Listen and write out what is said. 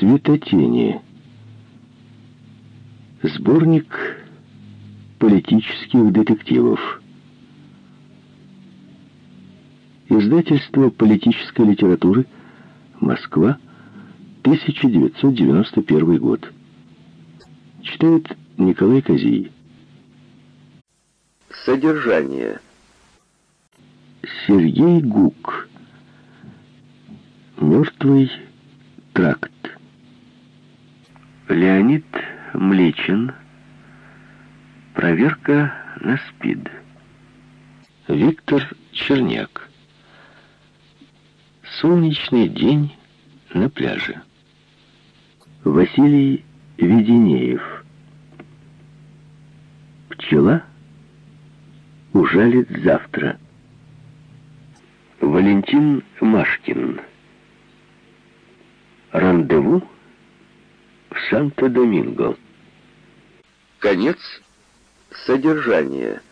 Светотени. Сборник политических детективов. Издательство политической литературы «Москва», 1991 год. Читает Николай Козий. Содержание. Сергей Гук. Мертвый тракт. Леонид Млечин. Проверка на СПИД. Виктор Черняк. Солнечный день на пляже. Василий Веденеев. Пчела ужалит завтра. Валентин Машкин. Рандеву Санто-Доминго. Конец содержания.